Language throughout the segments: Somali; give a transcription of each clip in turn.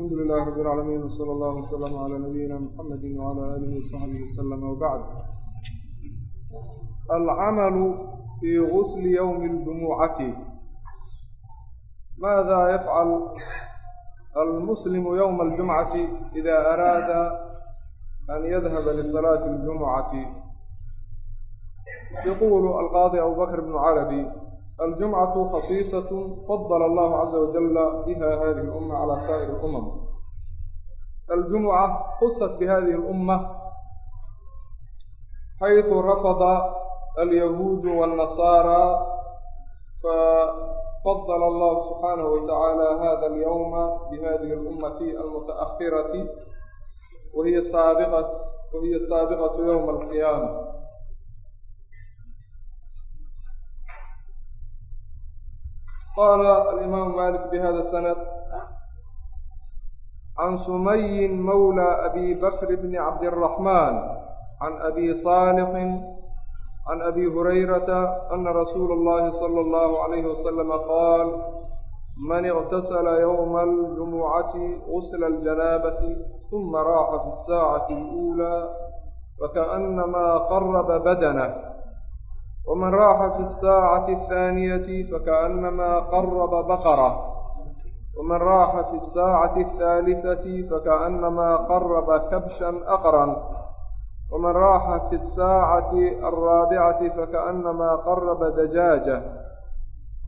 alxamdu lilahi rabi اlcaalamiin wsala allah wslama cala nabiyina mxamadi wala aalihi wsaxbihi wslama wbacd alcamalu fii gusli ywmi اljumucati maada yafcal almuslimu ywma اljumcati ida araada an yadhaba lisalaati اljumucati yaqulu alqaadi abu bakr bnu carabi aljumcatu khasiisatu fadala allahu caza wajala biha hadihi اlumma calaa saa'ir اlumam aljumuca khusat bihadihi اlumma xayثu rafada alyahuudu wاnnasaara fafadala allahu subxaanahu watacaala hada alyowma bihadihi اlummati almuta'ahirati wahiya saabiqat wahiya saabiqatu yowma alqiyaama qaala alimaamu malik bihada sanad can sumayin mawla abi bakr bni cabdiraxmaan can abi saalixin can abi hurayrata ana rasuula اllahi sala اllahu calayhi wasalama qaal man اqtasla ywma aljumucati gusla اljanaabati uma raaxa fi اsaacati اluulaa fakaأnamaa qaraba badanah بدنه ومن راح في الساعة الثانية فكأنما قرب بقرة ومن راح في الساعة الثالثة فكأنما قرب كبشا أقرا ومن راح في الساعة الرابعة فكأنما قرب دجاجة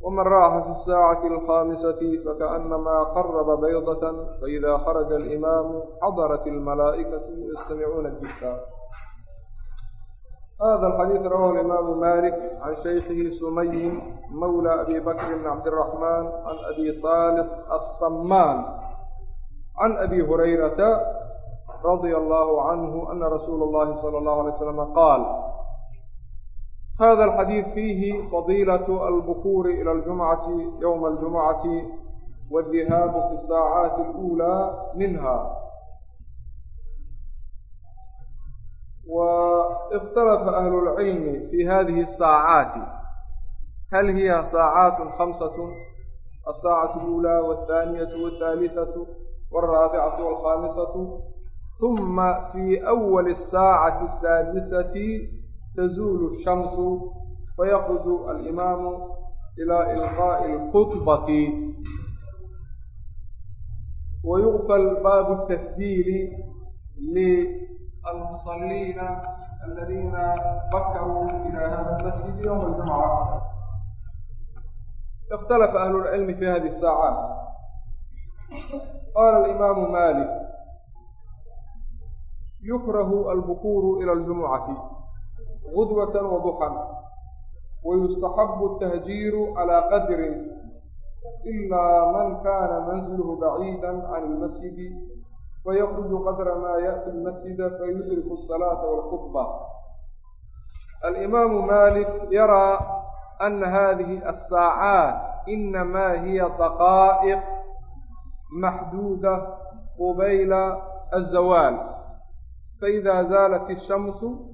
ومن راح في الساعة الخامسة فكأنما قرب بيضة فإذا خرج الإمام حضرت الملائكة يستمعون الذكر hada alxadiid rawahu alimaamu malik can shaykhihi sumayin mawla abi bakr bn cabdiraxmaan can abi saalix assamaan can abi hurayrata radia allahu canhu ana rasuula اllahi salى اllahu alay slama qaal hada alxadiid fiihi fadiilatu albukuuri ila aljumcati ywma aljumcati waاdihaabu fi الsaacaati اlأulى minha واkتلف أهل العلم في هذه الساعات هل هي ساعات خمسة الساعة الأولى والثانية والثالثة والرابعة والخامسة ثم في أول الساعة السادسة تزول الشمس فيقd الإمام إلى إلقاء الخطبة ويغفل bاب التسجيل almusaliina aladiina bakaruu ila hada lmasjid ywma aljumca ikhtalafa ahlu lcilmi fi hadihi saacaat qaala alimaamu malik yukrahu albukuru ila aljumucati gudwata waduxan wayustaxabu atahjiiru calaa qadrin ilaa man kana manzilhu baciida can ilmasjidi fayaqruju qadra maa yaأti اlmasjida fayudriku الsalaaةa wاlkhudba alimaamu malik yaraa ana hadihi asaacaat inamaa hiya daqaa'iq maxduuda qubayla azawaal faida zaalat الshamsu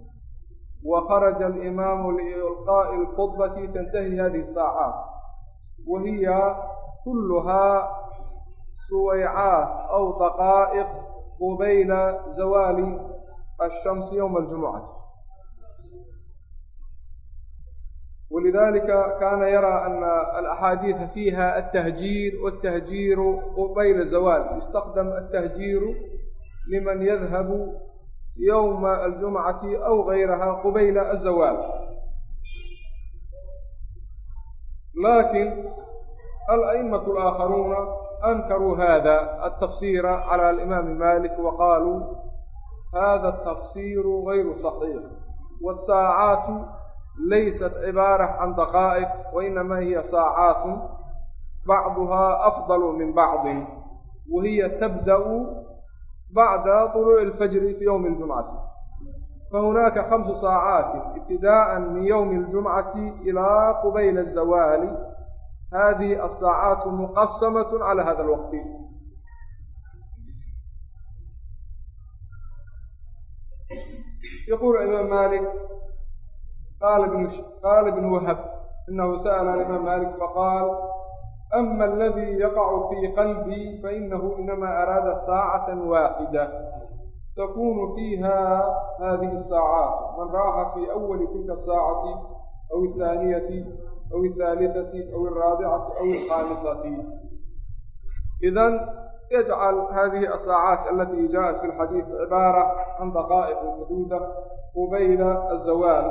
وخرج الإمام لإلقاء الخطبة تنتهي هذه الساعات. وهي كلها suwaycaat aw daqaa'iq qubayla zawaali ashamsi yowma aljumucati walidalika kaana yaraa ana alaxaadiida fiiha altahjiir waltahjiiru qubayla zawaal yustaqdam altahjiiru liman yadhabu yowma aljumcati aw gayraha qubayla azawaal laakiin الأئمة الآخرون أنكروا هذا التفسير على الإمام مالك وقالوا هذا التفسير غير صحيح والساعات ليست عبارة عن دقائق وإنما هي ساعات بعضها أفضل من بعض وهي تبدأ بعد طلوع الفجر في يوم الجمعة فهناك خمس ساعات ابتداء من يوم الجمعة إلى قبيل الزوال hadihi asaacaatu muqasamaة calى hada اlwaqti yaqul imaam malik qaala ibn wahab inahu sa'la imaam malik faqaal ama aladii yaqacu fii qalbii fainahu inama araada saacata waaxida takunu fiiha hadihi الsaacaat man raaxa fi awali tilka الsaacati aw الthaaniyati aw الثaaliثati aw الraabicati aw الkhaamisati idan yajcal hadihi الsaacaat alati jaءat fi اlxadiid cibaara can daqaa'iq maxduuda qubayla الzawaal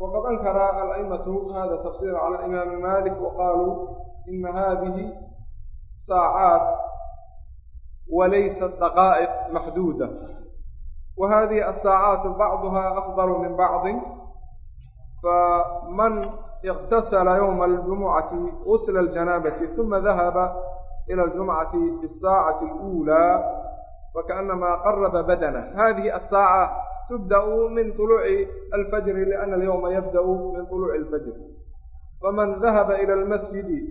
wqad ankara alأئmaةu hada tafsir calى imaami malik waqaaluu ina hadihi saacaat walaysat daqaa'iq maxduuda وهذه الساعات بعضها أفضل من بعض فمن اغتسل يوم الجمعة غسل الجنابة ثم ذهب إلى الجمعة في الساعة الأولى وكأنما قرب بدنه هذه الساعة تبدأ من طلوع الفجر لأن اليوم يبدأ من طلوع الفجر فمن ذهب إلى المسجد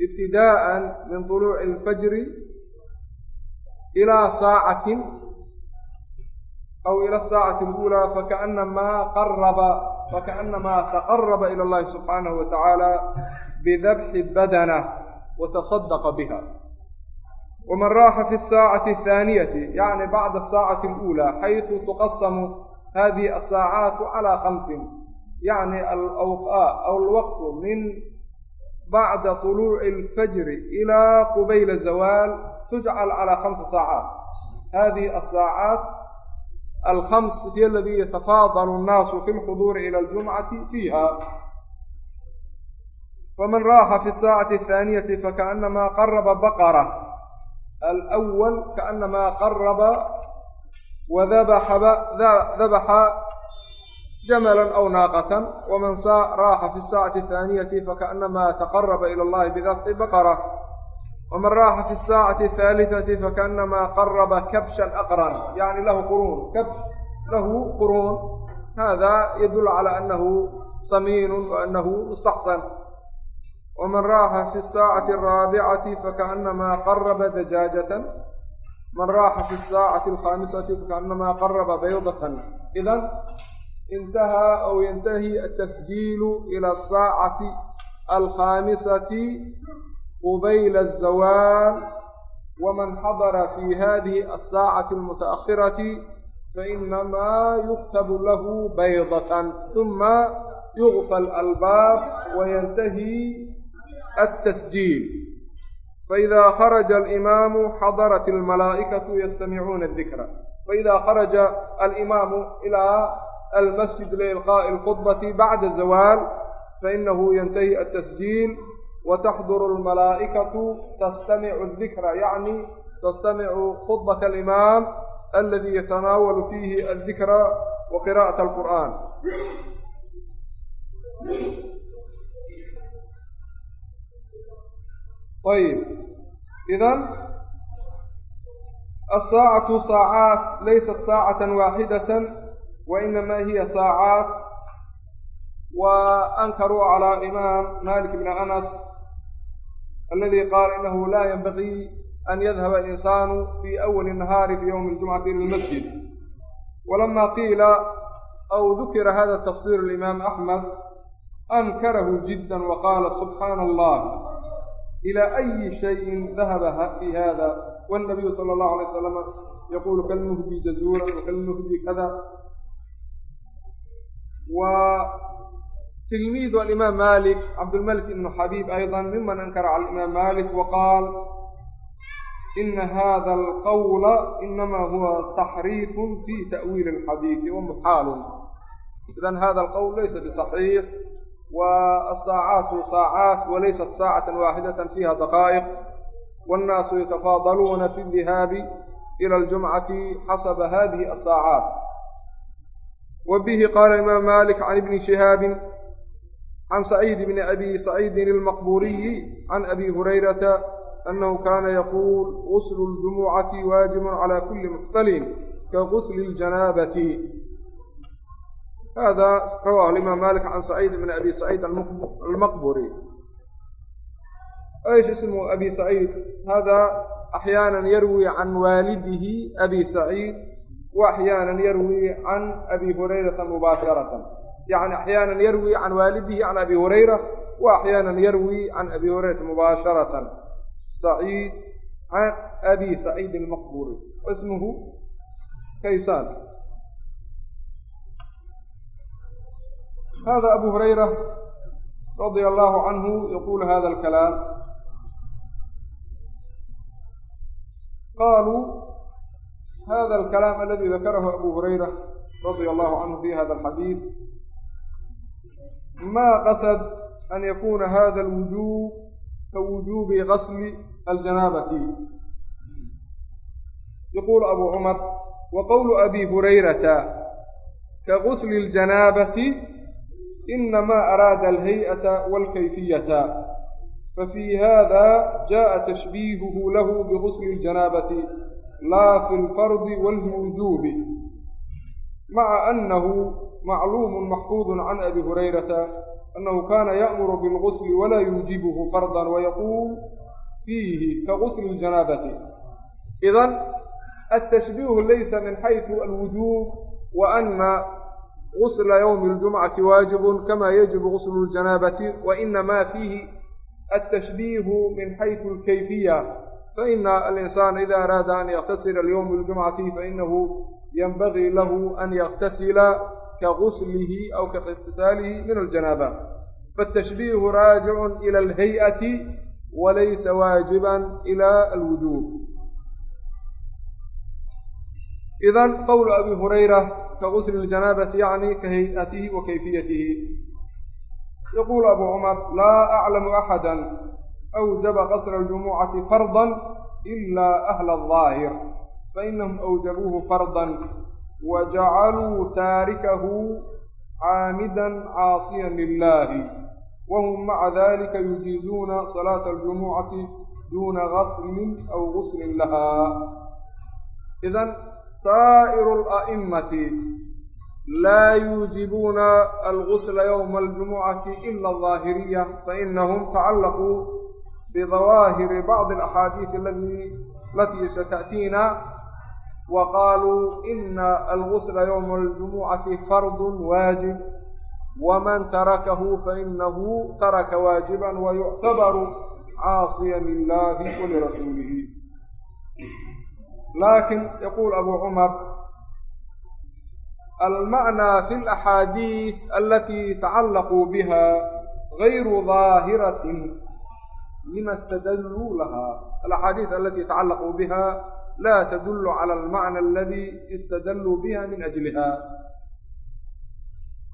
ابتداء من طلوع الفجر إلى ساعة aw ilى الsaacati اlأulى fakaأnamaa qaraba fakaأnamaa taqaraba ilى اllahi subxaanahu wa tacaala bidabxi badana wataصadaqa biha wman raaxa fi الsaacati الthaaniyati yacni bacda الsaacati اlأulى xayثu tuqasamu hadihi الsaacaat calى kamsin yacni alawqaa aw alwaqtu min bacda طuluuci اlfajri ilى qubayla zawaal tujcal calى khamsi saacaat hadihi الsaacaat alkhams hiy aladii yatafaadalu الnaasu fi اlxuduuri ilى اljumcati fiiha faman raaxa fi الsaacati الthaaniyati fakaأnama qaraba baqra alأwal kaأnama qaraba wadabaxa jamala aw naaqatan waman raaxa fi الsaacati الthaaniyati fakaأnama taqaraba ilى اllahi bidabxi baqra waman raaxa fi الsaacati الثaaliثati fakaأnama qaraba kabshan aqran yani lahu quruun kabsh lahu quruun hada yadul calى anahu samiin waanahu mustaxsan waman raaxa fi الsaacati الraabicati fakaأnama qaraba dajaajatan man raaxa fi الsaacati الkhaamisati fakaأnama qaraba baydatan idan intahaa aw yantahi atasjiilu ilى الsaacati alkhaamisati qubayla الzawaal waman xadara fi hadihi aلsaacati اlmutaakhirati fainamaa yuktabu lahu baydatan uma yugfa albaab wayantahi atasjiil فإda kharaja alimaamu xadarat almalaa'ikatu yastamicuuna adikra faida kharaja alimaamu ilaa almasjid liilqaaءi اlkhudbati bacda zawaal fainahu yantahi atasjiil التسجيل وتحضر الملائكة تستمع الذكر يعني تستمع خطبة الإمام الذي يتناول فيه الذكر وقراءة القرآن ayb idan asaacatu saacaat laysat saacatan waaxidatan wa inama hiya saacaat wa ankaruu calaa imaam malik bni anas aladi qaala inahu laa yanbagii an yadhaba alinsaanu fi awali nahaari fi ywmi اljumcati ila lmasjid walama qiila aw dukira hada tafsir limaam axmed ankarahu jida waqaala subxaana allah ilى أyi شhayءi dahaba fi hada wالnabiyu salى الlahu عalيه wasalam yaqulu kalmuhdi jazuura wakalmuhdi kada tilmiid alimaam malik cabdulmalik ibnu xabiib ayda miman ankara cala alimaam malik wa qaal ina hada alqawla inamaa huwa taxriifun fi ta'wiili alxadiidi wa muxaalun idan hada alqowl laysa bisaxiix wa asaacaatu saacaat walaysat saacatan waaxidatan fiha daqaa'iq wاnnaasu yatafaadaluuna fi اdihaabi ilى اljumcati xasaba hadihi الsaacaat wa bihi qaala imaam malik can ibni shihaabi can saciid bni abi saciidin اlmaqburiyi can abi hurayrata anahu kana yaquul guslu اljumucati waajibu calى kuli muxtalin kagusli اljanaabati hada rawahu alimaam malik can saciid bn abi saciid almaqburi ايش اسم أبي سعيد هذا أحيانا يروي عن والده أبي سعيد وأحيانا يروي عن أبي هريرة مباشرة yani axyaana yarwi can waalidihi can abi hurayra wa axyaana yarwi can abi hurayrata mubaasharatan saciid can abi saciid almaqburi ismuhu kaysaan hada abu hurayra radia allahu canhu yaqulu hada alkalaam qaluu hada alkalaam aladi dakarahu abu hurayra radia allahu canhu fi hada alxadiid ma qasad an yakuuna hada alwujuub ka wujuubi qasli aljanaabati yaquulu abu cumar wa qowlu abi hurayrata kaqusli اljanaabati inamaa araada alhay'ata walkayfiyata fafi hada jaءa tashbiihuhu lahu biqusli اljanaabati laa fi اlfardi wاlwujuubi maca anahu macluum maxfuud can abi hurayrata anahu kana ya'muru bilgusli walaa yuujibuhu fardan wayaquul fiihi kagusli اljanaabati idan altashbiihu laysa min xayثu alwujuub wa ana gusla ywmi اljumcati waajib kama yajibu guslu اljanaabati wainama fiihi altashbiihu min xayثu alkayfiya faina alinsana ida araada an yaktasila lyowmi اljumcati fainahu yanbagii lahu an yaktasila kaguslihi aw kaاktisaalihi min aljanaaba faالtashbiihu raajicu ilى alhay'ati walaysa waajiba ilى alwujuub idan qowlu abi hurayra kagusli اljanaabati yacni kahay'atihi wa kayfiyatihi yaquulu abu cumar laa aclamu axada awjaba qasra aljumucati farda ila ahla الظaahir fainahum awjabuuhu farda wajacaluu taarikahu caamidan caasiyan lilahi wahum maca dalika yujiizuuna salaata aljumucati duuna gaslin aw guslin lahaa idan saa'iru ala'imati laa yuujibuuna algusla yowma aljumucati ila alظaahiriya fainahum tacallaquu bidawaahiri bacdi alaxaadiidi aladi alatii sata'tiina wa qaaluu ina algusla yowma aljumucati fardun waajib waman tarakahu fainahu taraka waajiban wayuctabaru caasiyan lilahi walirasuulihi laakiin yaquul abu cumar almacnaa fi alaxaadiid alati tacallaquu biha gayru daahiratin lima istadalluu laha alaxaadiid alati tacallaquu biha la tdul clى almacna aladi istadalluu biha min ajliha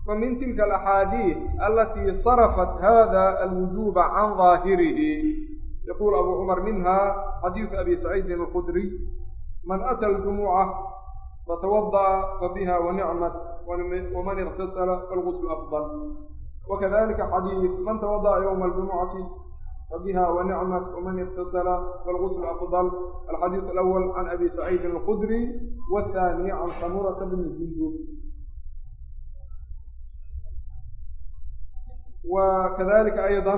famin tilka alaxaadiid alati sarafat hada alwujuba can ظaahirihi yaqul abu cumar minha xadiidu abi saciidin alkhudriy man ata aljumuca fatawada'a fabiha wanicmat waman اktasla falgusl afضل wakadalika xadiid man tawada'a ywma aljumucati وبها ونعمة ومن اغتسل فالغسل أفضل الحديث الأول عن أبي سعيد الخدري والثاني عن سمرة بن الجندب وكذلك أيضا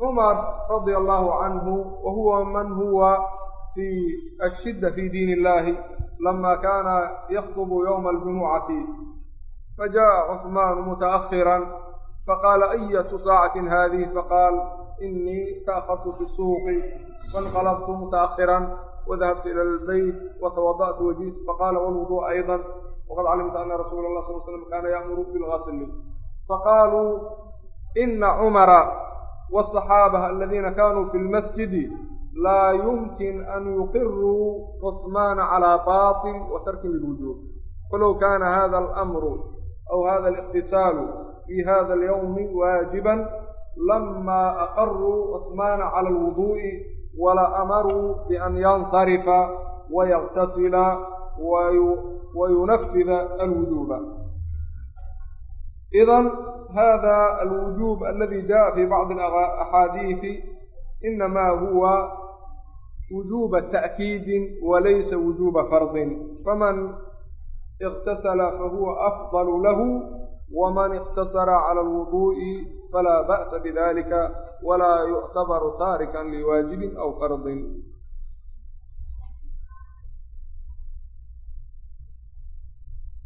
عمر رضي الله عنه وهو من هو في الشدة في دين الله لما كان يخطب يوم الجمعة فجاء عثمان متأخرا faqaala ayatu saacatin haadihi faqaal inii ta'ahartu fi suuqi fainqalabtu muta'ahiran wadahabtu ila albeyt watawada'tu waji'tu faqaala walwuduء ayضa waqad calimta ana rasuula allah sal slam kaana ya'muru bilgasli faqaaluu ina cumara wالصaxaabة aladiina kanuu fi lmasjidi laa yumkin an yuqiruu cuثmaana calىa baطil wa tarkin lilwujuub falow kana hada alamru aw hada fii hada alyawmi waajiban lamaa aqaruu cusmaana cala alwuduu'i wala amaruu bian yansarifa wayaqtasila wayunafida alwujuuba idan hada alwujuub aladi jaءa fi bacdi axaadiidi inamaa huwa wujuba taأkiidi walaysa wujuba fardin faman اqtasla fahuwa afضal lahu wman اqtasara clى اlwuduءi falaa ba'sa bidalika walaa yuctabaru taarikan liwaajibin aw fardin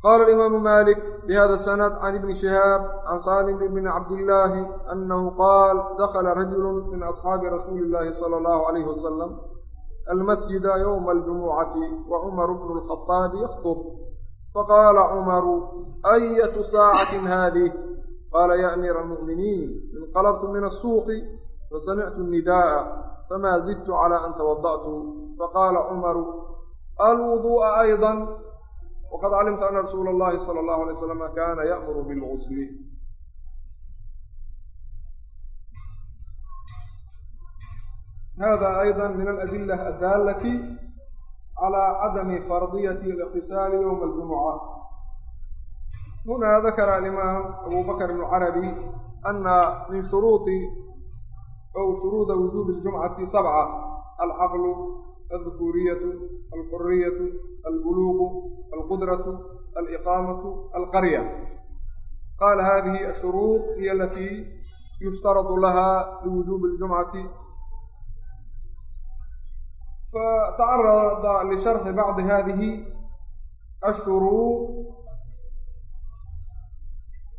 qala alimaamu malik bihada sanad can ibni shihaab can salim ibni cabdillaahi anahu qaal dakla rajulu min asxaabi rasuuli illahi sala allahu alayhi wasalam almasjida ywma aljumucati wa cumaru bnu lkhaaabi yakhtub faqaala cumaru ayatu saacatin haadih qaala ya amiira almu'miniin inqalabtu min asuuqi fasamictu nida'a fama zidtu cala an tawada'tu faqaala cumaru alwuduu'a ayضa waqad calimta ana rasuula اllahi salى اllahu alay slam kana ya'muru bilgusli hada ayضa min aladila adaalati على عدم فرضية الاغتسال يوم الجمعة هنا ذكر الإمام أبو بكر العربي أن من شروط أو شروط وجوب الجمعة سبعة العقل الذكورية الحرية البلوغ القدرة الإقامة القرية قال هذه الشروط هي التي يشترط لها لوجوب الجمعة فتعرض لشرح بعض هذه الشروط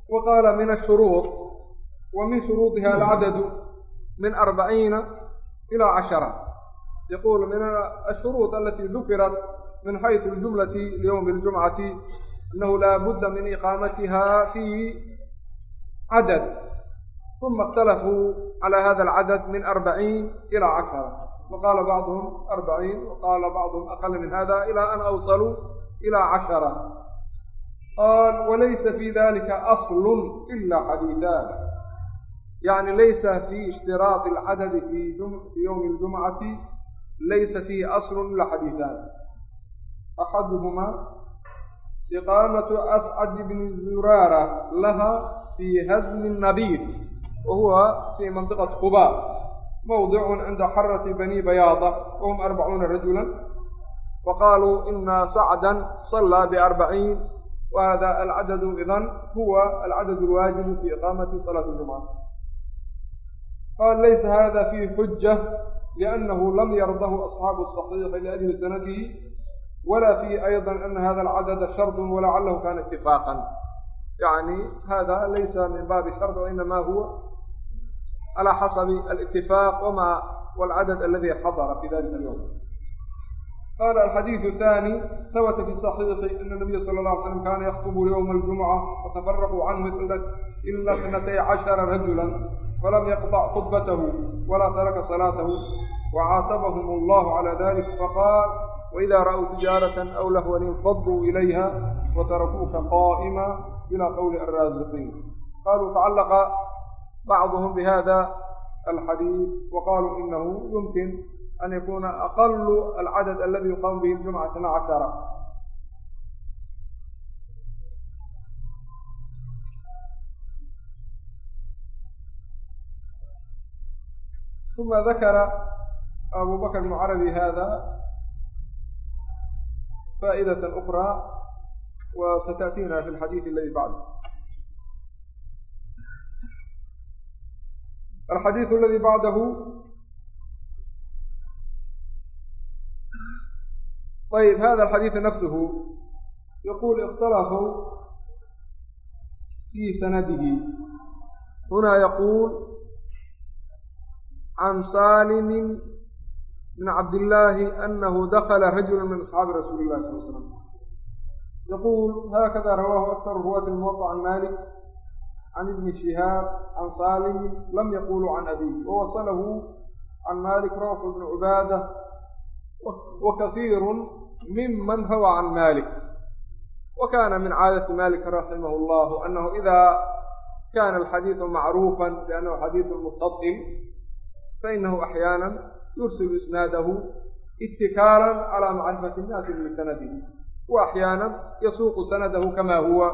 وقال من الشروط ومن شروطها العدد من أربعين إلى عشرة يقول من الشروط التي ذكرت من حيث الجملة ليوم الجمعة أنه لا بد من إقامتها في عدد ثم اختلفوا على هذا العدد من أربعين إلى عشرة waqaala bacduhum arbaciin waqaala bacduhum aqala min hada ila an awsaluu ila cashara walaysa fi dalika aslun ila xadiidan yani laysa fi ishtiraadi alcadadi fi yowmi اljumcati laysa fiihi aslun ila xadiidan axaduhmaa iqaamatu ascad bni zuraara laha fii hazmi الnabiid wa huwa fii mandiqati quba mawdicun cinda xarati bani bayaada wahum arbacuuna rajula faqaaluu ina sacdan salaa biarbaciin wa hada alcadadu idan huwa alcadad alwaajibu fi iqaamati salaati ljumca qaal laysa hada fihi xuja liannahu lam yardahu asxaabu saxiixi liajli sanadihi wala fiihi ayضa ana hada alcadada shardu walacalahu kana itifaaqan yani hada laysa min baabi shard wainama huwa calى xasabi alاtifaaq wma wاlcadad aladi xadara fi dalika اlyowm qala alxadiidu thaani habata fi صaxiixi ana nabiya sala اlه alay slam kana yaktubu ywma اljumca fatafaraquu canhu ila اtnatay cashara rajula falam yaqطc khudbatahu walaa taraka salaatahu wacaatabahum اllah calى dalik faqaal wida ra'uu tijaarata aw lahwan infaduu ilayha wtarakuuka qaa'ima ilى qowli alraasiqiin qaluu tacalaqa بعضهم بهذا الحديث وقالوا إنه يمكن أن يكون أقل العدد الذي يقام به الجمعة 12 ثم ذكر أبو بكر المعربي هذا فائدة أخرى وستأتينا في الحديث الذي بعده alxadiidu aladii bacdahu ayb hada alxadiidu nafsuhu yaquul ikhtalafuu fii sanadihi hunaa yaquul can saalimin bn cabdillaahi anahu dakla rajulu min asxaabi rasuuli illahi sal l slam yaquul hakada rawaahu aktaru ruwaati muwaطa can malik can ibni shihaab can saalimin lam yaquluu can abiih wawasalahu can malik rawx bni cubaada wa kahiiru miman rawa can malik wa kana min caadati malik raximah llahu anahu ida kana alxadiidu macruufa biannahu xadiidu mutasil fainahu axyaana yursilu isnaadahu itikaalan calى macrifati innaasi bisanadihi wa axyaana yasuuqu sanadahu kama huwa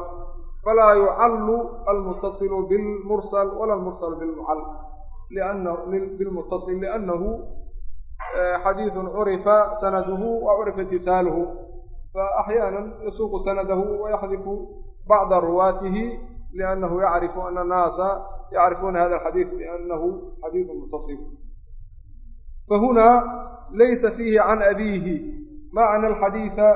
falaa yucallu almuttasilu bilmursal wala almursal bilmucal bilmuttasil liannahu xadiidun curifa sanaduhu wa curifa itisaaluhu faaxyaana yasuuqu sanadahu wayaxdifu bacda ruwaatihi liannahu yacrifu ana annaasa yacrifuuna hada alxadiid biannahu xadiidu muttasil fahuna laysa fiihi can abiihi maca ana alxadiida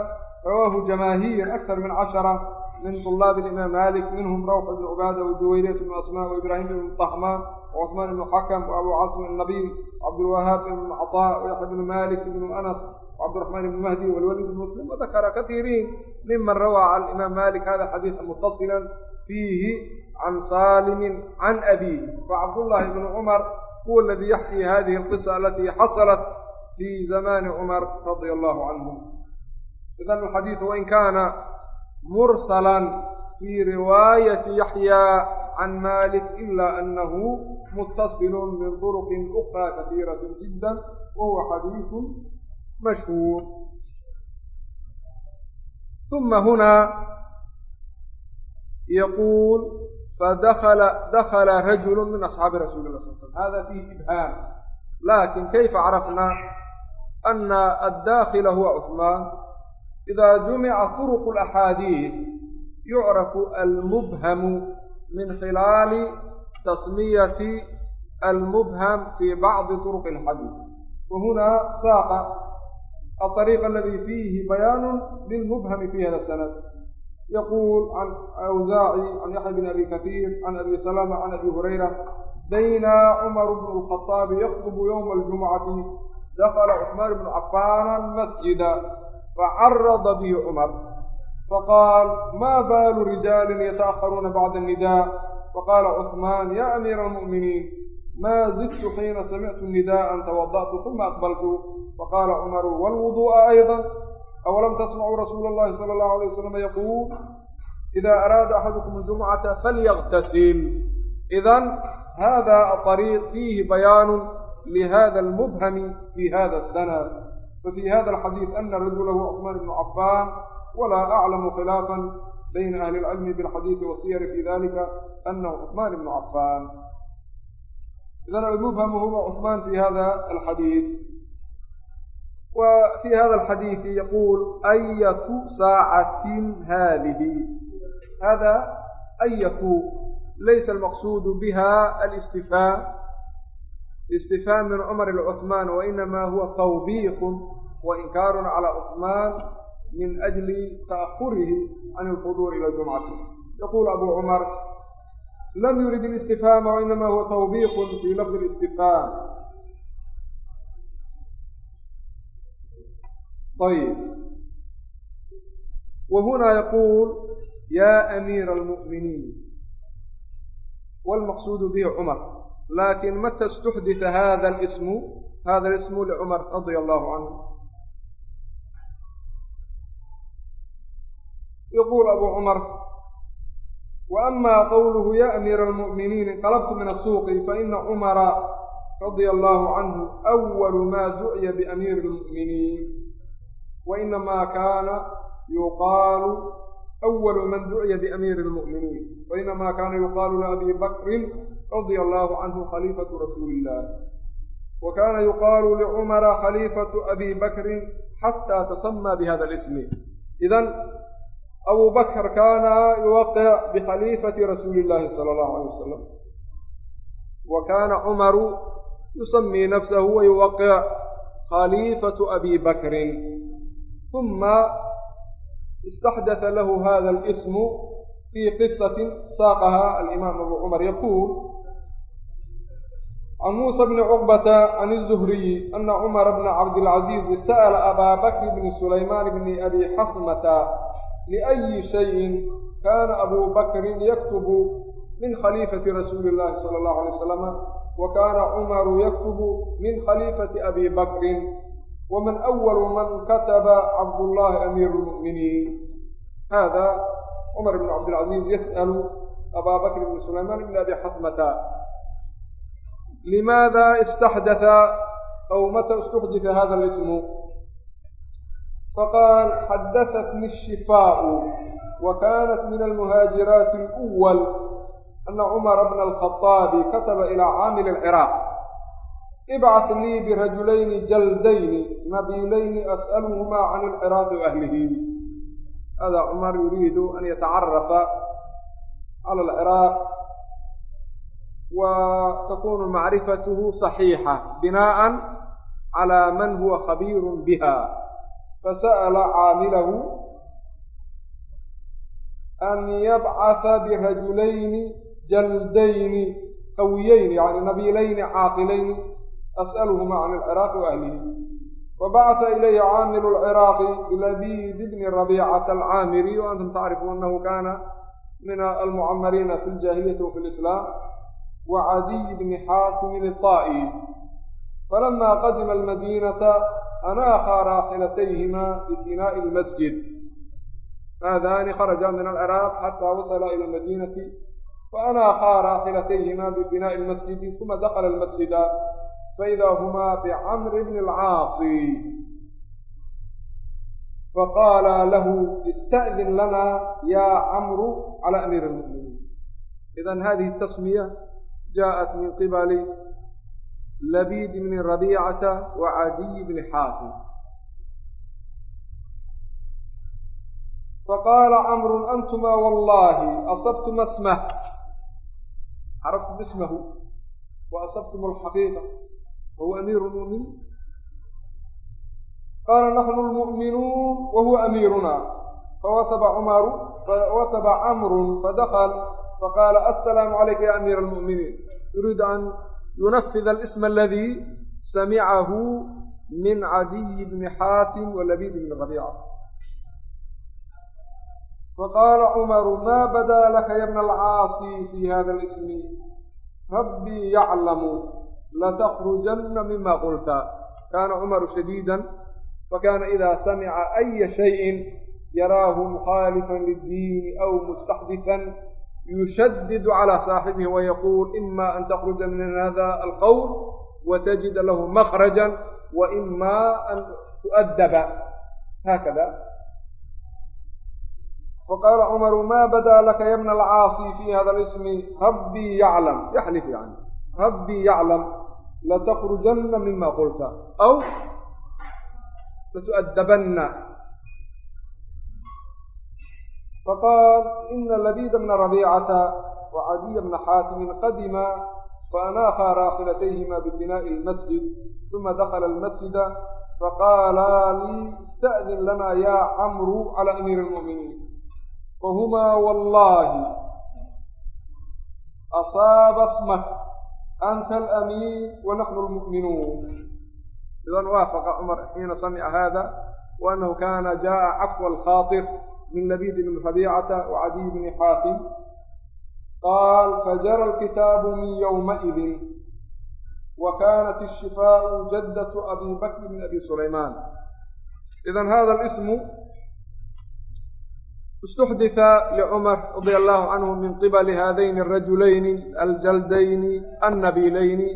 rawaahu jamaahiir aktar min cashara min طulaabi الإimaam malik minhm rawx ibn cubaada wajuwayriyat ibn asma وibrahim ibn طahmaan وcثmaan ibn xakm وabu casim الnabiy وcabdulwahaab ibn caطاء وyaحya ibn malik ibn anas وcabdالرحman ibn mahdi wاlwlid ibn muslim وdakara kahiiriin miman rawى can imaam malik hada xadiiثa mutasila fiihi can salimi can abihi facabdullahi ibn cumar huwa aladi yaxkii hadihi اlqisa alati xasalat fi zamani cumar radia allahu canhu idan alxadiidu wain kaana mursalan fii riwaayati yaxya can malik ila anahu mutaصil min طرqin أخرى kaثيiraة jida wahuwa xadiiث mashhuur ثuma huna yaquul fadakla dakla rajulu min asxaabi rasuuli lah sal slm hada fiihi ibhaam lakin kayfa carafna ana addakila huwa cuثmaan إذا جمع طرق الأحاديث يعرف المبهم من خلال tasmiyati المبهم في بعض طرق الحديث وهنا ساق الطريق الذي فيه بيان للمبهم في هذا السند يقول عن أوزاعي عن يحيى بن أبي كثير عن أبي سلمة عن أبي هريرة دينا عمر بن الخطاب يخطب يوم الجمعة دخل عثمان بن عفان مسجدا facarada bihi cumar faqaal ma baalu rijaali yataأharuuna bacda الnidaa faqaala cثmaan ya amiira almu'miniin ma zidtu xiina samictu nidaءa tawada'tu uma aqbaltu faqaala cumaru wاlwuduءa ayضa awalam tasmacuu rasuula اllahi salى اllahu alay wasalam yaquul ida araada axadukum اljumcata falyagtasil idan hada aطariiq fiihi bayaanu lihada almubhami fi hada الsanad fafii hada alxadiid ana rajula huwa cusmaan ibnu cafaan walaa aclamu khilaafan bayna ahli ilcilmi bilxadiidi wasiyari fii dalika anahu cusmaan ibnu cafaan idan almubhamu huwa cusmaan fi hada alxadiid وفي هذا الحديث يقول أية ساعة هذه؟ هذا أية ليس المقصود بها الاستفاء istifhaam min cumar lcuhmaan wainamaa huwa tawbiiqun wa inkaarun calaa cuhmaan min ajli ta'ahurihi can alxuduuri ila jumcati yaquulu abuu cumar lam yurid اlistifhaama wainama huwa tawbiiqun fii lafdi اlistifhaam ayb wahunaa yaquul ya amiira almu'miniin wاlmaqsuudu bihi cumar laakin mata istuxdita hada alismu hada alismu licumar radia allahu canhu yaquul abuu cumar wa amaa qowluhu ya amiira almu'miniin inqalabtu min asuuqi faina cumara radia allahu canhu awalu maa duciya biamiiri lmu'miniin wainamaa kaana yuqaalu awalu man duciya biamiiri lmu'miniin wainamaa kaana yuqaalu liabii bakrin radia allahu canhu khalifaة rasuuli الlah wa kana yuqaalu lcumara khalifaة abi bakri xatى tasmى bhada اlsm idan abu bakr kana yuwaqic bkhaliifati rasuuli اllahi salى اllahu alيyه wasalam wa kana cumaru yusamii nafsahu wa yuwaqic khaliifatu abi bakrin uma istaxdatha lahu hada اlismu fi qisati saaqaha alimaam abu cumar yaquul can muusa bni cuqbata can الzuhriyi ana cumara bna cabdilcaziizi sa'la abaa bakr bni sulaymaan bni abi xasmata liأyi shayin kana abu bakrin yaktubu min khaliifati rasuuli اllahi salى اllahu alay wasalama wa kana cumaru yaktubu min khaliifati abi bakrin waman أwalu man kataba cabdullahi amiiru اlmu'miniin hada cumar bn cabdilcaziiz yas'alu abaa bakr bn sulaymaan bn abi xasmata limaada istaxdatha aw mata istuxdita hada lismu faqaal xadahatni ashifaau wa kanat min almuhaajiraati اlأwal ana cumara bna alkhaطaabi kataba ilaa caamili اlciraaq ibcah lii birajulayni jaldayni nabiilayni as'aluhumaa can ilciraaqi waahlihi hada cumar yuriidu an yatacarafa cala alciraaq وتkun macrifathu صaxiixa binaaءa عlى man huwa khabiir bha fasأla caamilahu an yabcaثa birajulayni jaldayni qawiyayn yani nabilayni caaqilayni asأlhma can اlciraaqi وaأhlihi وbacثa ilayhi caamil الciraaqi labid bni rabيcata alcaamiri وantum tacrifuu anahu kana min almucamariina fi اljaahiliyati وfi اlإslam lislaam wa cadiy bni xaatimin iطaa'i falama qadima almadiinata anaaqa raaxilatayhima bifinaa'i lmasjid haadaani kharaja min alciraaq xataa wasala ila almadiinati faanaaqa raaxilatayhima bifinaa'i lmasjidi uma dakala almasjida faida huma bicamri bni alcaasi faqaala lahu ista'din lana ya camru cala amiiri almu'miniin idan jaءat min qibali labid bni rabiicata wa cadiy bni xaatim faqaala camru antuma wallahi asabtuma smah caraftum ismahu wa asabtum alxaqiiqa wahuwa amiiru lmu'miniin qaala naxnu lmu'minuun wahuwa amiiruna fawataba cumaru fawataba camrun fadakl faqaala assalaamu calayka ya amiira almu'miniin yuriidu an yunafida alisma aladii samicahu min cadiy bni xaatim wa labid bni rabiica faqaala cumaru maa badaa laka ya bna alcaasi fi hada alismi rabbii yaclamu latakrujanna mima qulta kaana cumaru shadiidan fakana ida samica aya shayin yaraahu mukhaalifan liddiini aw mustaxdifan yushadid calى saaxibihi wayaquul ima an takruja min hada alqowl watajida lahu makraja waima an tu'addaba haakada faqaala cumaru ma badaa laka ya bna alcaasi fi hada lismi rabbii yaclam yaxlif yani rabbii yaclam latakrujanna mima qulta aw latu'addabanna faqaal ina labida bna rabiicata wacadiya bna xaatimin qadima faanaaqa raaxilatayhima bibinaa'i lmasjid uma dakala almasjida faqaala lii ista'din lana ya camru cala amiiri lmu'miniin fahumaa wallahi asaaba smak anta alamiin wa naxnu lmu'minuun idan waafaqa cumar xiina samica hada wa annahu kana jaءa cafwa alkhaaطir min labid bn rabicata wacadiy bni xaatim qaal fajara alkitaabu min ywmaidin wa kaanat الshifaaءu jadatu abi bakr bn abi sulaymaan idan hada اlismu istuxdiثa licumar radia allahu canhu min qibali haadayni الrajulayni aljaldayn annabilayni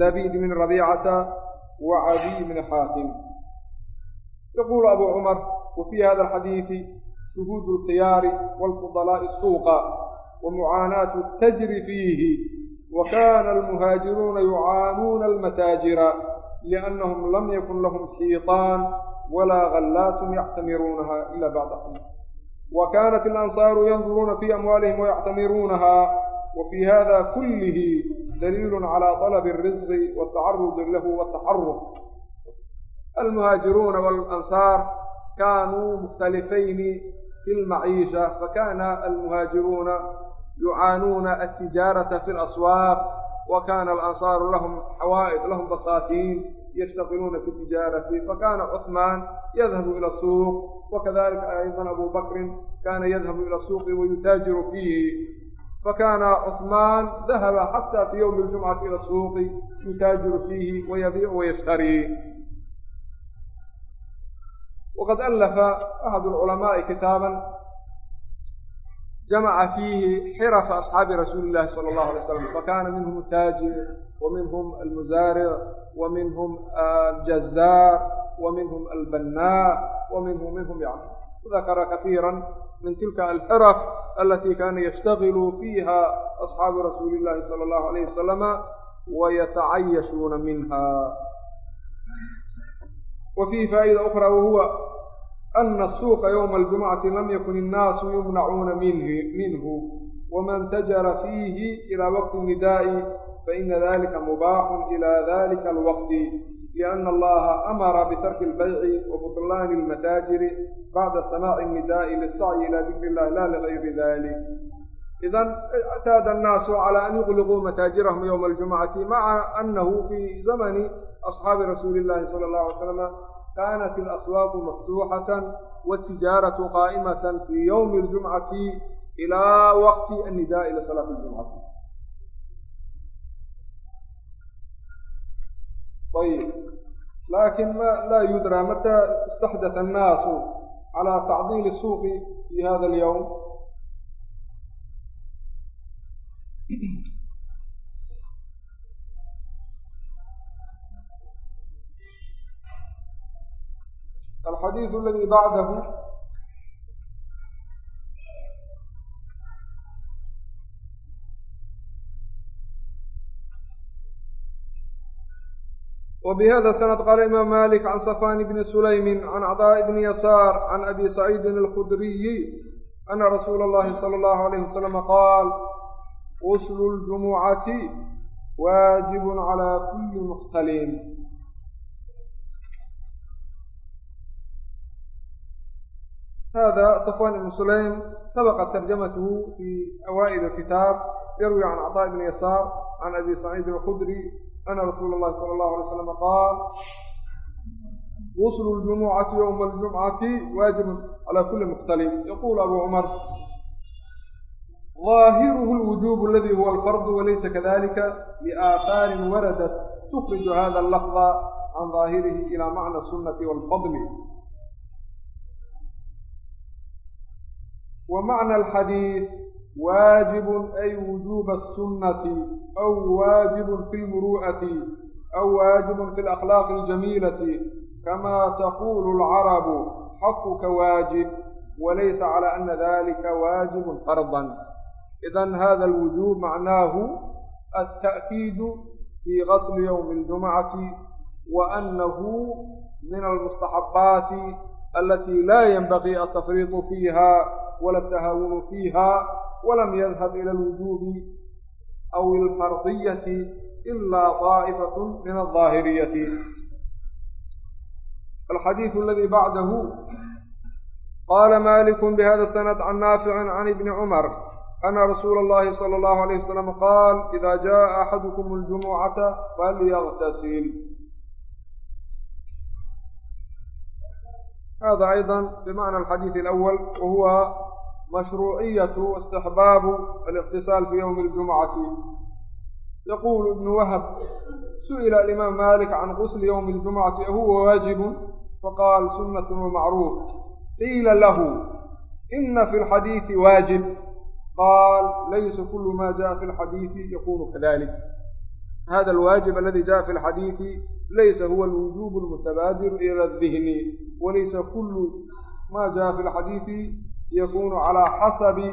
labid bn rabicata wacadiy bni xaatim yaquulu abu cumar wa fii hada اlxadiiثi shuhuud اlkhiyaari wاlfudalaaءi suuqa wamucaanaatu اtajri fiihi wa kana almuhaajiruuna yucaanuuna almataajira liannahum lam yakun lahum xiiطaan walaa ghallaatun yactamiruunaha ila bacda xiin wa kaanat alansaaru yanduruuna fii amwaalihim wayactamiruunaha wa fii hada kullihi daliilu calaa طalabi الrisqi watacarudi lahu wataxaruf almuhaajiruuna walansaar kaanuu mukhtalifayni في المعيشة فكان المهاجرون يعانون التجارة في الأسواق وكان الأنصار لهم حوائط لهم بساتين يشتغلون في التجارة فكان عثمان يذهب إلى السوق وكذلك أيضا أبو بكر كان يذهب إلى السوق ويتاجر فيه فكان عثمان ذهب حتى في يوم الجمعة إلى السوق يتاجر فيه ويبيع ويشتري wqad alafa ahad culamaai kitaaban jamaca fiihi xirafa asxaabi rasuuli illahi sala allahu alay slam fakana minhum ataajir wa minhum almuzaaric wa minhum aljazaar wa minhum albannaa wa minhum minhum yani dakara katiira min tilka alxiraf alatii kaana yashtagilu fiiha asxaabu rasuuli illahi sala allahu alayh wasalama wayatacayashuuna minha wa fiihi faa'ida ukra wahuwa ana suuqa ywma aljumcati lam yakun innaasu yumnacuuna minhu waman tajara fiihi ilaa waqti nidaa'i faina dalika mubaaxun ila dalika alwaqti liana allaha amara bitarki albayci wa butlaani almataajiri bacda samaaci الnidaa'i lisacyi ila dikri illahi la ligayri dalik idan اctaada الnaasu calى an yuqliquu mataajirahum ywma اljumcati maca anahu fi zamani asxaabi rasuuli اllahi salى اllahu alay slama kanat اlaswaaqu maftuuxata wاtijaaraةu qaa'imata fi ywmi اljumcati ilaa waqti annidaai lisalaati اljumcati ayb lakin ma la yudrى mata istaxdaث الnaasu calى tacdiili الsuuqi fi hada اlyowm الحديث الذي بعده وبهذا سند قال الإمام مالك عن صفان بن سليم عن عطاء بن يسار عن أبي سعيد الخدري أن رسول الله صلى الله عليه وسلم قال غسل الجمعة واجب على كل محتلم hada صفوان بن سليم سبقت ترجمته في أwائل الkتاab yrوي عن cطاء بن يسار عن أbي سعيد الخdري ana rasuula اllahi salى اllahu alay slam qaal guslu ljumucati ywma aljumcati waajibun cala kuli mukhtalif yaqulu abu cumar ظaahiruhu اlwujuب aladi huwa alfardu walaysa kadalika liaahaarin waradat tukriju hada اlafظa can ظaahirihi ilى macna الsunati wاlfadl ومعنى الحديث واجب أي وجوب السنة أو واجب في المروءة أو واجب في الأخلاق الجميلة كما تقول العرب حقك واجب وليس على أن ذلك واجب فرضا إذن هذا الوجوب معناه التأكيد في غسل يوم الجمعة وأنه من المستحبات التي لا ينبغي التفريط فيها ولا التهاون فيها ولم يذهب إلى الوجوب أو الفرضية إلا طائفة من الظاهرية الحديث الذي بعده قال مالك بهذا السند عن نافع عن ابن عمر أن رسول الله صلى الله عليه وسلم قال إذا جاء أحدكم الجمعة فليغتسل هذا أيضا بمعنى الحديث الأول وهو mashruuciyatu istixbaabu aliqtisaal fi yowmi اljumcati yaquulu ibnu wahab su'ila alimaam malik can qusli yowmi اljumcati ahuwa waajibun faqaal sunnat wamacruuf qiila lahu ina fi اlxadiidi waajib qaal laysa kulu ma jaءa fi اlxadiidi yakunu kadalik hada alwaajib aladi jaءa fi اlxadiidi laysa huwa alwujuub اlmutabaadiru ila الdihni walaysa kulu ma jaءa fi اlxadiidi yakunu calaa xasabi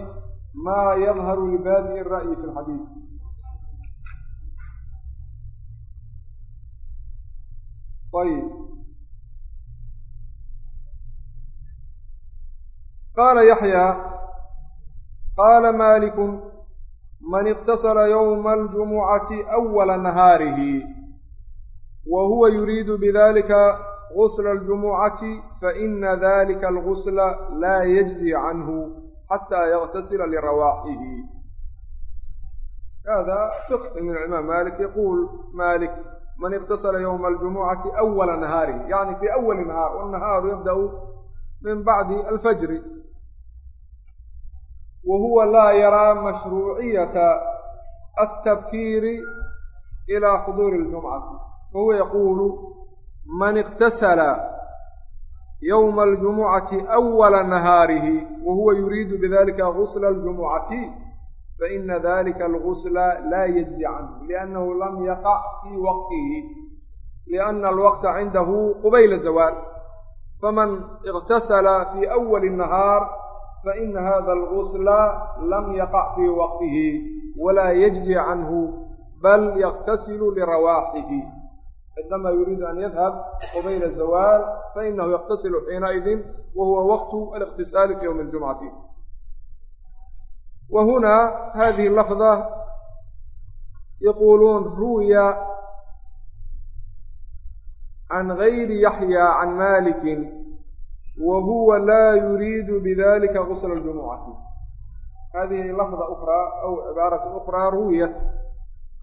maa yadharu libaadi'i ra'yi fi lxadiid ayb qaala yaxyaa qaala maalikun man iqtasala yowma aljumucati awala nahaarihi wa huwa yuriidu bidalika gusla aljumucati faina dalika algusla laa yajzi canhu xataa yaktasila lirawaaxihi hada fiqh min imam malik yaquul malik man iktasala ywma aljumucati awala nahaarihi yani fi awali nahaar wannahaaru yabda'u min bacdi alfajri wa huwa laa yaraa mashruuciyata atabkiiri ilaa xuduuri ljumcati fahuwa yaquulu man iqtasala yowma aljumucati awala nahaarihi wa huwa yuriidu bidalika gusla aljumucati faina dalika algusla laa yajzi canhu liannahu lam yaqac fii waqtihi liana alwaqta cindahu qubayla zawaal faman iqtasala fii awali nahaar fain hada algusla lam yaqac fii waqtihi walaa yajzi canhu bal yaqtasilu lirawaaxihi cinama yuriidu an yadhab qubayla zawaal fainahu yaqtasilu xiinaidin wa huwa waqtu aliqtisaali fi ywmi اljumcati wa huna hadihi lafda yaquuluun ruwiya can gayri yaxya can malikin wa huwa laa yuriidu bidalika gusla ljumucati hadihi lafda ukraa aw cibaaratu ukraa ruwiyat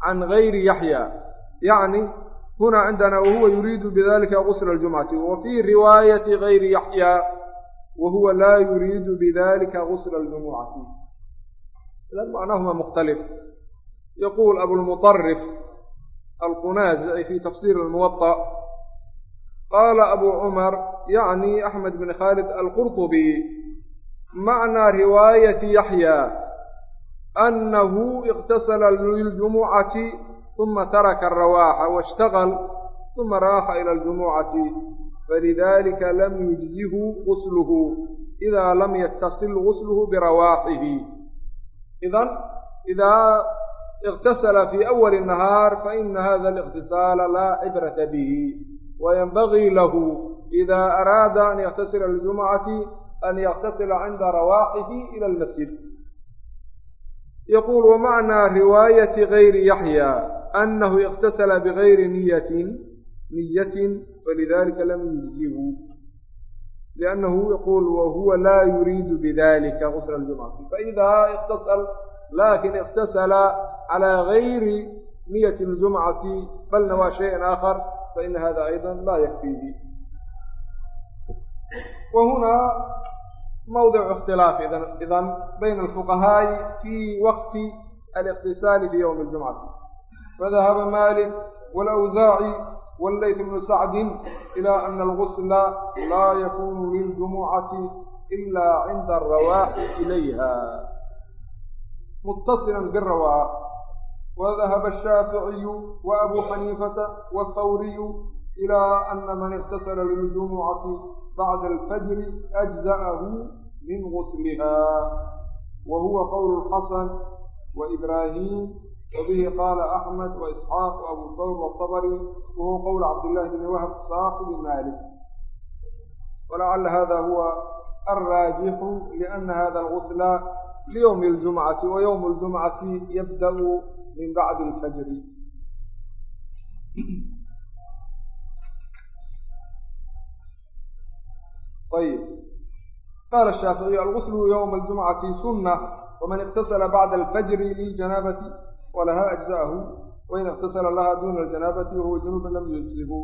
can gayri yaxya yacni huna cindana wahuwa yuriidu bidalika gusla ljumcati wa fii riwaayati gayri yaxyaa wa huwa laa yuriidu bidalika gusla ljumucati idan macnahuma mukhtalif yaquul abulmuطarif alqunaazci fi tafsir almuwaطa qaala abu cumar yacni axmed bin khaalid alqurطubi macnaa riwaayati yaxyaa anahu iqtasala liljumucati uma taraka arawaaxa waاshtaqal uma raaxa ila aljumucati falidalika lam yujzihu gusluhu idaa lam yatasil gusluhu birawaaxihi idan idaa اغتسل في أول النهار فإن هذا الاغتسال لا عبرة به وينبغي له إذا أراد أن يغتسل للجمعة أن يغتسل عند رواحه إلى المسجد يقول ومعنى رواية غير يحيى أنه اغتسل بغير نية نية فلذلك لم يجزه لأنه يقول وهو لا يريد بذلك غسل الجمعة فإذا اغتسل لكن اغتسل على غير نية الجمعة بل نوى شيء آخر فإن هذا أيضا لا يكفيه وهنا mowdicu ikhtilaaf idan bayna alfuqahaa'i fii waqti aliqtisaali fii yowmi ljumcati fadahaba malik waalawsaaci walleyth bnu sacdin ilaa ana algusla laa yakunu liljumucati ilaa cinda arawaaxi ilayha muttasilan birawaax وذهب الشhاaفعي وأbو xaنيiفaةa والthwري إلى أن mن اغتسل للجمعة بعد الفجر أجزأه من غسلها وهو قول الحسن وإبراهيم وبه قال أحمد وإسحاق وأبو ثور والطبري وهو قول عبد الله بن وهب صاحب مالك ولعل هذا هو الراجح لأن هذا الغسل ليوم الجمعة ويوم الجمعة يبدأ من بعد ayib qaala shaaficiyu alguslu yowma aljumcati sunna waman iqtasala bacda alfajri liljanaabati walahaa ajza'ahu wain iqtasala laha duuna aljanaabati wahuwa junuuban lam yujsibu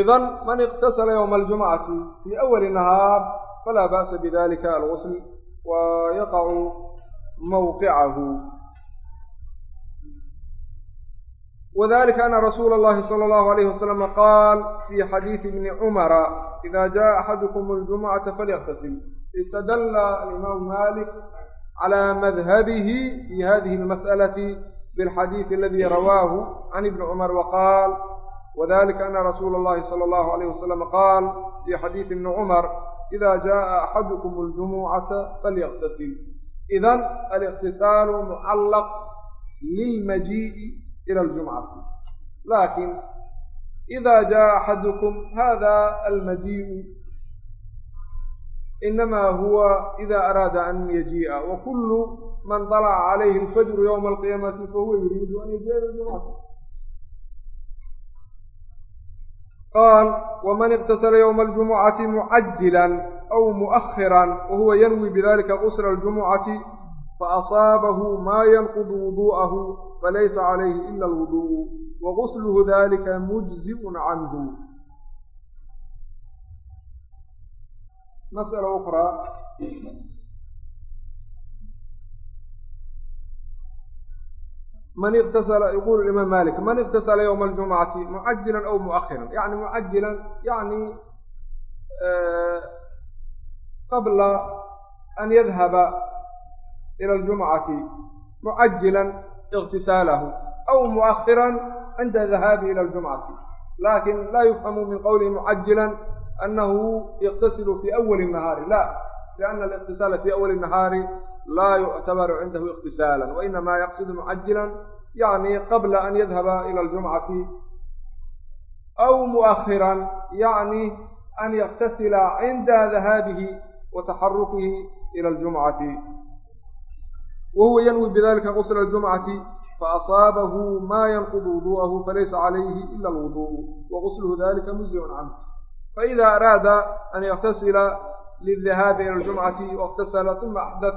idan man iqtasala yowma aljumcati fii awali nahaar falaa ba'sa bidalika algusl wa yaqacu mawqicahu وذلك أن رسول الله صلى الله عليه وسلم قال في حديث ابن عمر إذا جاء أحدكم الجمعة فليغتسل استدل الإمام مالك على مذهبه في هذه المسألة بالحديث الذي رواه عن ابن عمر وقال وذلك أن رسول الله صلى الله عليه وسلم قال في حديث ابن عمر إذا جاء أحدكم الجمعة فليغتسل إذا الاغتسال معلق للمجيء ila ljumcati laakin ida jaa axadukum hada almadiiu inamaa huwa ida araada an yajii'a wa kullu man dalaca calayhi alfajru yowma alqiyaamati fahuwa yuriidu an yajii'a ila ljumcati qaal waman iktasala yowma aljumucati mucajila aw mu'ahira wahuwa yanwi bidalika qusra aljumucati فأصابه ما ينقض وضوءه فليس عليه إلا الوضوء وغسله ذلك مجزئ عنه مسألة أخرى من اغتسل يقول الإمام مالك من اغتسل يوم الجمعة معجلا أو مؤخرا يعني معجلا يعني آه قبل أن يذهب ila aljumcati mucajilan iqtisaalahu aw mu'ahiran cinda adahaabi ila aljumcati laakiin laa yufhamu min qowlihi mucajilan anahu yaqtasilu fi awali nahaari la liana aliqtisaala fi awali nahaari laa yuctabaru cindahu iqtisaala wainama yaqsidu mucajilan yani qabla an yadhaba ila aljumcati aw mu'ahiran yani an yaqtasila cinda dahaabihi wa ila aljumcati وهو ينوي بذلك غسل الجمعة faasaabahu maa yanqudu wudu'ahu falaysa calayhi ila alwuduءu wagusluhu dalika mujziun canhu faإida araada an yaktasila lildahaabi ila اljumcati waاktasala uma axdat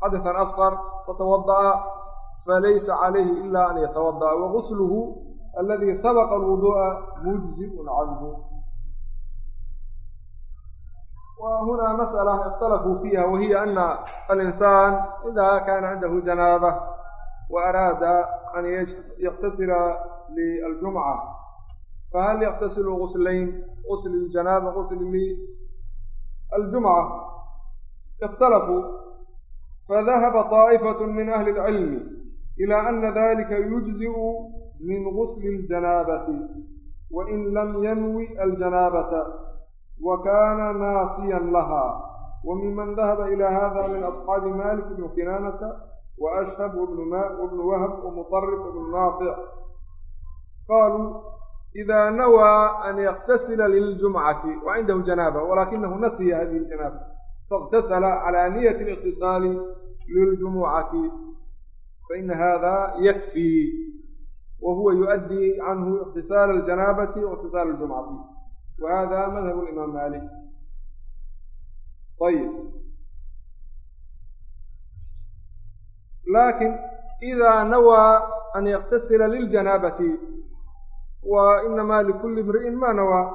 xadaثan asqar fatawada'a falaysa calayhi ila an yatawada'a wagusluhu aladi sabaqa alwuduءa mujziun canhu وهنا مسألة اختلفوا فيها وهي أن الإنسان إذا كان عنده جنابة وأراد أن يغتسل للجمعة فهل يغتسل غسلين غسل الجنابة غسل للجمعة اختلفوا فذهب طائفة من أهل العلم إلى أن ذلك يجزئ من غسل الجنابة وإن لم ينوي الجنابة وكان ناصيا لها وممن ذهب إلى هذا من أصحاب مالك بن كنانة وأشهب وابن ماء وابن وهب ومطرف بن نافع قالوا إذا نوى أن يغتسل للجمعة وعنده جنابة ولكنه نسي هذه الجنابة فاغتسل على نية الاغتسال للجمعة فإن هذا يكفي وهو يؤدي عنه اغتسال الجنابة واغتسال الجمعة wa hada madhabu imaam maalik ayib laakin idaa nawaa an yaktasila liljanaabati wa inamaa likulli imri'in ma nawaa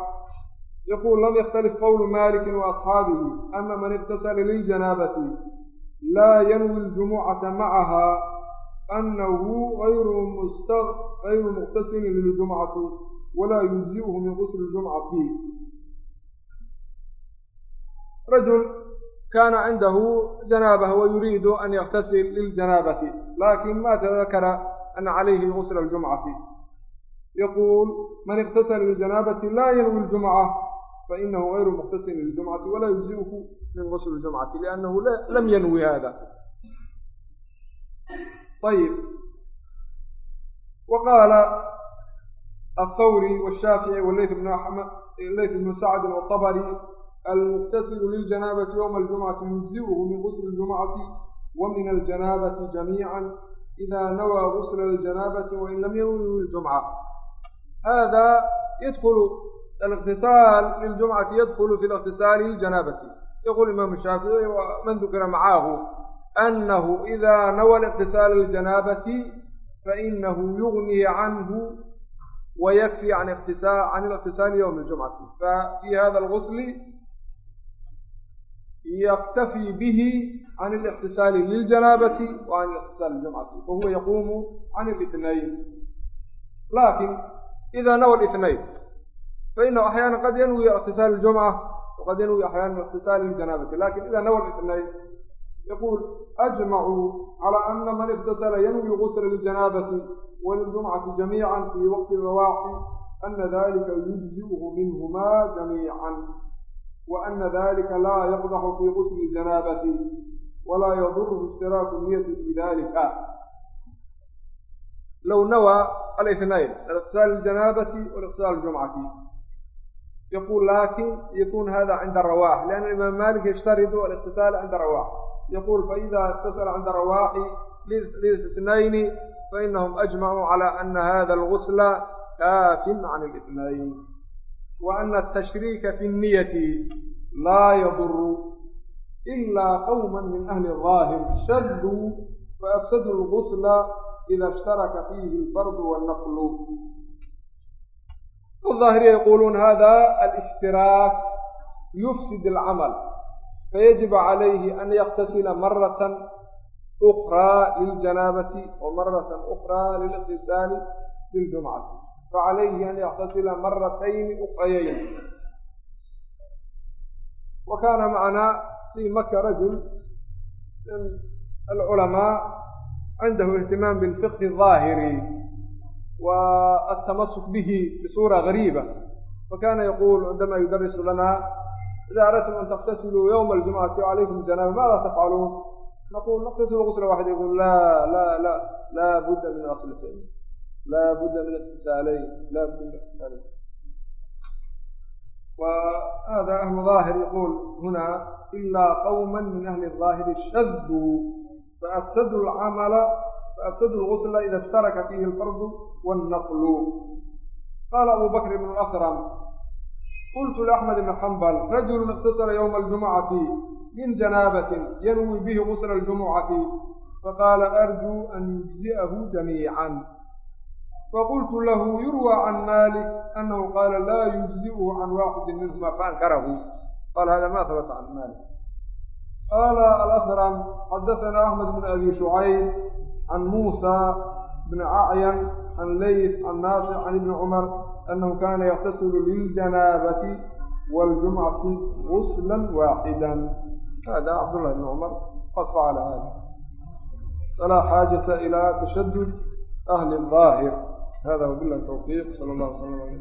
yaquul lam yakhtalif qowlu maliki waasxaabihi ama man iktasala liljanaabati laa yanwi ljumucata macaha anahu ayru mustayru muqtasilin liljumcatu يجزئه من غسل الجمعة رجل كان عنده جنابة ويريد أن يغتسل للجنابة لكن ما تذكر أن عليه غسل الجمعة يقول من اغتسل للجنابة لا ينوي الجمعة فإنه غير مغتسل للجمعة ولا يجزئه من غسل الجمعة لأنه لم ينوي هذا طيب وقال الثوري والشافعي والليث الthwrي والshاaفعي wlayث بن sعد والطbrي الmkتsل للجناaبة yوم الجuمعaةi يجزئه min غسل الجuمعaةi وmin الجناaبةi جaميعا إda nawى غسل الجناaبةi وin lm ynوي الجuمعة hda ydkl الاkتiصاaل للجuمعaةi ydkl في الاkتiصاaل للجناaبةi yqul imam الشhاaفعي man dukira maعahu أنh إda nawى الاkتiصاaل للجناaبةi faإنah يغني عnه ويكفي عن اغتسال عن الاغتسال يوم الجمعة ففي هذا الغسل يكتفي به عن الاغتسال للجنابة وعن الاغتسال للجمعة فهو يقوم عن الاثنين لكن إذا نوى الاثنين فإنه أحيانا قد ينوي اغتسال الجمعة وقد ينوي أحيانا اغتسال للجنابة لكن إذا نوى الاثنين يقول أجمعوا على أن من اغتسل ينوي غسل للجنابة وللجمعة جميعا في وقت الرواحي أن ذلك يجزئه منهما جميعا وأن ذلك لا يقدح في غسل الجنابة ولا يضره اشتراك النية في ذلك لو نوى الاثنين الاغتسال الجنابة والاغتسال الجمعة يقول لكن يكون هذا عند الرواح لأن الإمام مالك yaquul faida اtasala cinda rawaaxi liاثnayni fainahum ajmacuu calى ana hada اlgusla kaafin can اlاثnayn waana atashriika fi niyati laa yaduru ilaa qawma min ahli daahir shaduu faafsaduu اlgusla ida ishtaraka fiihi اlfardu wاlnaqlu الظاهرية يقولون هذا الاشتراك يفسد العمل هذا الاشتراك يفسد العمل فيجب عليه أن يغتسل مرة أخرى للجنابة ومرة أخرى للاغتسال للجمعة فعليه أن يغتسل مرتين أخريين وكان معنا في مكة رجل من العلماء عنده اهتمام بالفقه الظاهري والتمسك به بصورة غريبة فكان يقول عندما يدرس لنا ida aradtum an takhtasiluu ywma aljumcati alaykum janaabu maada tafcaluun naqul naktasilu gusla waxida yaqul laa laa la laa budda min aslitayn laa budda min iktisaalayn laa budda min iktisaalayn وهذا أهل ظاهر يقول هنا إلا قوما من أهل الظاهر شذوا فأفسدوا العمل فأفسدوا الغسل إذا اشترك فيه الفرد والنقل. قال أبو بكر بن الأثرم qultu liaxmed ibn xambal rajulu iqtasara yowma aljumucati min janaabatin yanwi bihi gusla aljumucati faqaala arjuu an yujzi'ahu jamiican faqultu lahu yurwى can malik anahu qaala laa yujzi'uhu can waaxidi minhuma faankarahu qala hada ma habata can malik qaala alahram xadaثana axmed bn abi shucayb can muusa bn acyan can layth can naafic can ibni cumar annahu kaana yakhtasilu liljanaabati waljumcati guslan waaxidan hada cabdullah ibn cumar qad facala hada falaa xaajata ilaa tashadud ahli daahir hada wabilah tawfiiq sala allah sala ala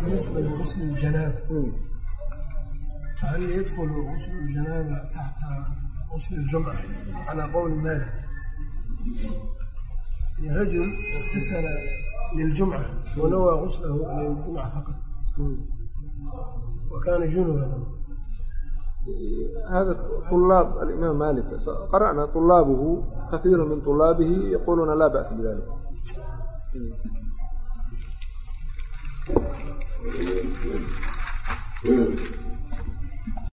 بالنسبة لغسل الجنابة فهل يدخل غسل الجنابة تحت غسل الجمعة؟ على قول مالك؟ rajul iktasala liljumca wanawa guslahu liljumca faqad wakaana junuban hada طulaab alimaam malik qara'na طulaabuhu kahiiru min طulaabihi yaquluna laa ba'sa bidalik